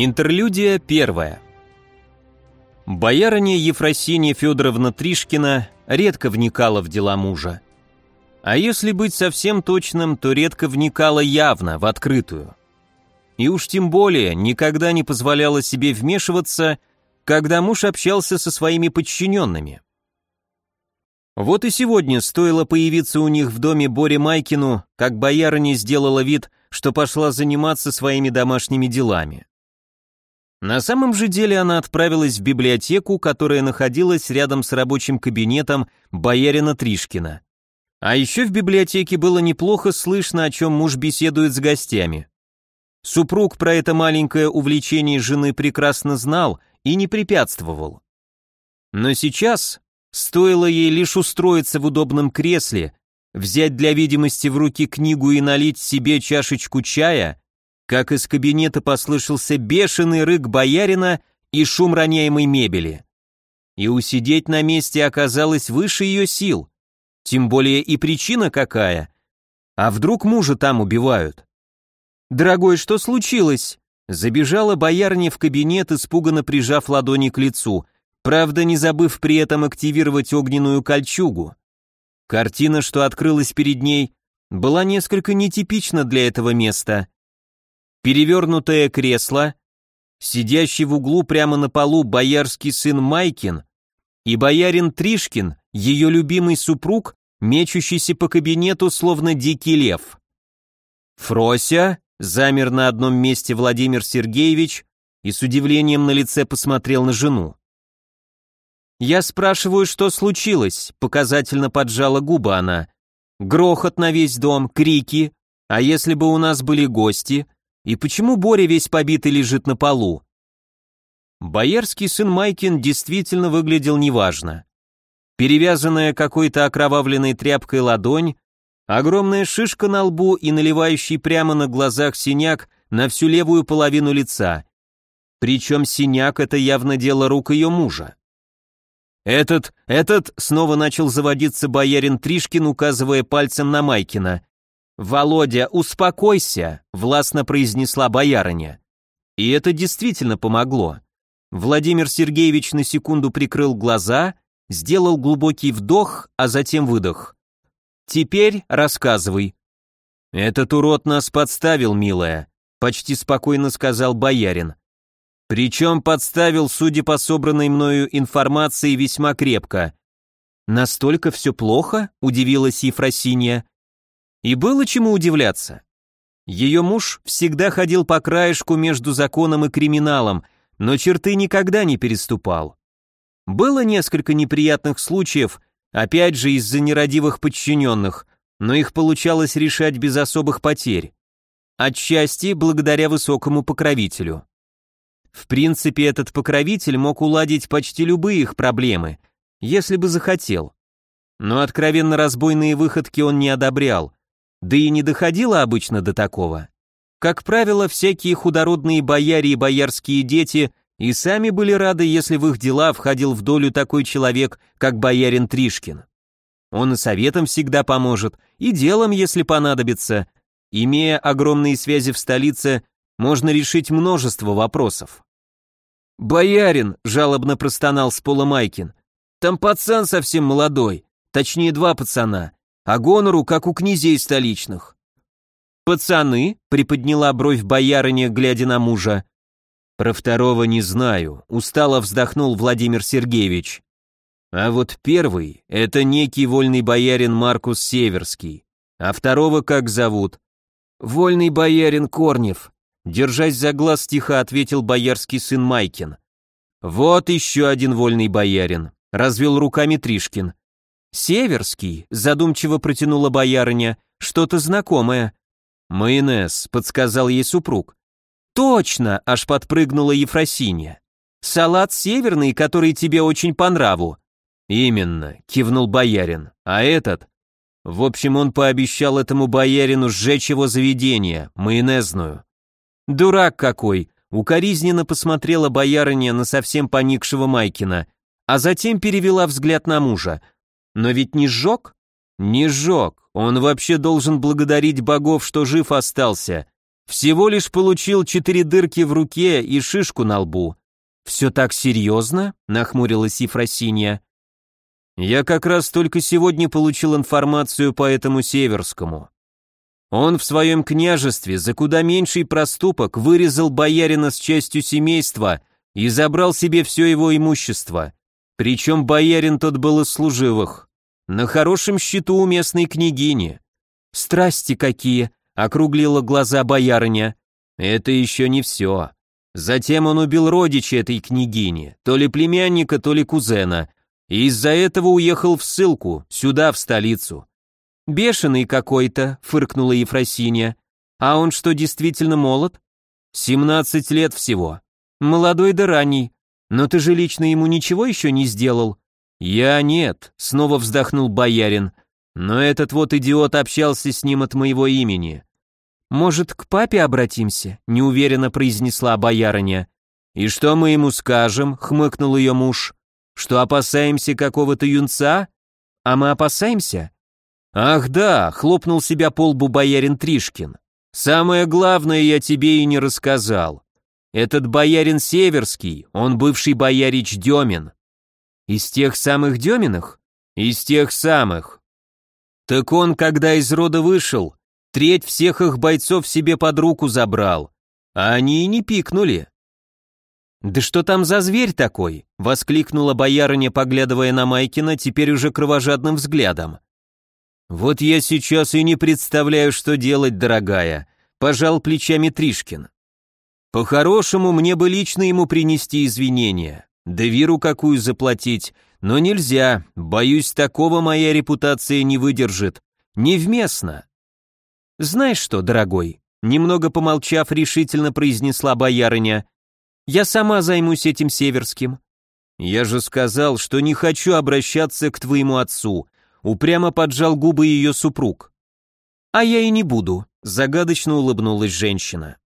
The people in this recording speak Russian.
Интерлюдия первая. Боярыня Ефросинья Федоровна Тришкина редко вникала в дела мужа. А если быть совсем точным, то редко вникала явно, в открытую. И уж тем более никогда не позволяла себе вмешиваться, когда муж общался со своими подчиненными. Вот и сегодня стоило появиться у них в доме Боре Майкину, как боярыня сделала вид, что пошла заниматься своими домашними делами. На самом же деле она отправилась в библиотеку, которая находилась рядом с рабочим кабинетом боярина Тришкина. А еще в библиотеке было неплохо слышно, о чем муж беседует с гостями. Супруг про это маленькое увлечение жены прекрасно знал и не препятствовал. Но сейчас, стоило ей лишь устроиться в удобном кресле, взять для видимости в руки книгу и налить себе чашечку чая, как из кабинета послышался бешеный рык боярина и шум роняемой мебели. И усидеть на месте оказалось выше ее сил. Тем более и причина какая. А вдруг мужа там убивают? «Дорогой, что случилось?» Забежала боярня в кабинет, испуганно прижав ладони к лицу, правда не забыв при этом активировать огненную кольчугу. Картина, что открылась перед ней, была несколько нетипична для этого места перевернутое кресло, сидящий в углу прямо на полу боярский сын Майкин и боярин Тришкин, ее любимый супруг, мечущийся по кабинету словно дикий лев. Фрося замер на одном месте Владимир Сергеевич и с удивлением на лице посмотрел на жену. «Я спрашиваю, что случилось?» — показательно поджала губы она. «Грохот на весь дом, крики. А если бы у нас были гости? И почему Боря весь побитый лежит на полу? Боярский сын Майкин действительно выглядел неважно. Перевязанная какой-то окровавленной тряпкой ладонь, огромная шишка на лбу и наливающий прямо на глазах синяк на всю левую половину лица. Причем синяк — это явно дело рук ее мужа. «Этот, этот...» — снова начал заводиться боярин Тришкин, указывая пальцем на Майкина. «Володя, успокойся», — властно произнесла боярыня. И это действительно помогло. Владимир Сергеевич на секунду прикрыл глаза, сделал глубокий вдох, а затем выдох. «Теперь рассказывай». «Этот урод нас подставил, милая», — почти спокойно сказал боярин. «Причем подставил, судя по собранной мною информации, весьма крепко». «Настолько все плохо?» — удивилась Ефросинья. И было чему удивляться. Ее муж всегда ходил по краешку между законом и криминалом, но черты никогда не переступал. Было несколько неприятных случаев, опять же из-за нерадивых подчиненных, но их получалось решать без особых потерь. Отчасти благодаря высокому покровителю. В принципе, этот покровитель мог уладить почти любые их проблемы, если бы захотел. Но откровенно разбойные выходки он не одобрял, да и не доходило обычно до такого. Как правило, всякие худородные бояре и боярские дети и сами были рады, если в их дела входил в долю такой человек, как боярин Тришкин. Он и советом всегда поможет, и делом, если понадобится. Имея огромные связи в столице, можно решить множество вопросов. «Боярин!» — жалобно простонал с Майкин. «Там пацан совсем молодой, точнее два пацана а гонору, как у князей столичных. «Пацаны?» — приподняла бровь боярыня, глядя на мужа. «Про второго не знаю», — устало вздохнул Владимир Сергеевич. «А вот первый — это некий вольный боярин Маркус Северский. А второго как зовут?» «Вольный боярин Корнев», — держась за глаз тихо ответил боярский сын Майкин. «Вот еще один вольный боярин», — развел руками Тришкин. «Северский», — задумчиво протянула боярыня, — «что-то знакомое». «Майонез», — подсказал ей супруг. «Точно!» — аж подпрыгнула Ефросинья. «Салат северный, который тебе очень по нраву». «Именно», — кивнул боярин. «А этот?» В общем, он пообещал этому боярину сжечь его заведение, майонезную. «Дурак какой!» — укоризненно посмотрела боярыня на совсем поникшего Майкина, а затем перевела взгляд на мужа. Но ведь не сжег? Не сжег. Он вообще должен благодарить богов, что жив остался. Всего лишь получил четыре дырки в руке и шишку на лбу. «Все так серьезно?» — нахмурилась Ефросинья. «Я как раз только сегодня получил информацию по этому Северскому. Он в своем княжестве за куда меньший проступок вырезал боярина с частью семейства и забрал себе все его имущество. Причем боярин тот был из служивых. На хорошем счету у местной княгини. «Страсти какие!» — округлила глаза боярыня. «Это еще не все. Затем он убил родича этой княгини, то ли племянника, то ли кузена, и из-за этого уехал в ссылку, сюда, в столицу. «Бешеный какой-то», — фыркнула Ефросинья. «А он что, действительно молод?» «Семнадцать лет всего. Молодой да ранний. Но ты же лично ему ничего еще не сделал?» «Я нет», — снова вздохнул боярин. «Но этот вот идиот общался с ним от моего имени». «Может, к папе обратимся?» — неуверенно произнесла боярыня. «И что мы ему скажем?» — хмыкнул ее муж. «Что опасаемся какого-то юнца?» «А мы опасаемся?» «Ах да!» — хлопнул себя по лбу боярин Тришкин. «Самое главное я тебе и не рассказал. Этот боярин Северский, он бывший боярич Демин». «Из тех самых Деминых?» «Из тех самых». «Так он, когда из рода вышел, треть всех их бойцов себе под руку забрал, а они и не пикнули». «Да что там за зверь такой?» — воскликнула боярыня, поглядывая на Майкина теперь уже кровожадным взглядом. «Вот я сейчас и не представляю, что делать, дорогая», — пожал плечами Тришкин. «По-хорошему, мне бы лично ему принести извинения, да виру какую заплатить, но нельзя, боюсь, такого моя репутация не выдержит. Невместно». «Знаешь что, дорогой?» Немного помолчав, решительно произнесла боярыня. «Я сама займусь этим северским». «Я же сказал, что не хочу обращаться к твоему отцу», упрямо поджал губы ее супруг. «А я и не буду», — загадочно улыбнулась женщина.